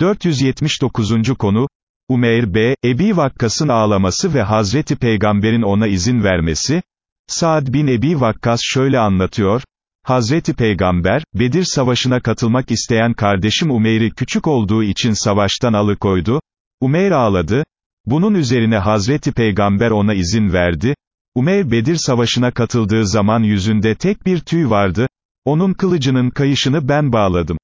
479. konu, Umeyr B. Ebi Vakkas'ın ağlaması ve Hazreti Peygamber'in ona izin vermesi, Saad bin Ebi Vakkas şöyle anlatıyor, Hazreti Peygamber, Bedir Savaşı'na katılmak isteyen kardeşim Umeyr'i küçük olduğu için savaştan alıkoydu, Umeyr ağladı, bunun üzerine Hazreti Peygamber ona izin verdi, Umeyr Bedir Savaşı'na katıldığı zaman yüzünde tek bir tüy vardı, onun kılıcının kayışını ben bağladım.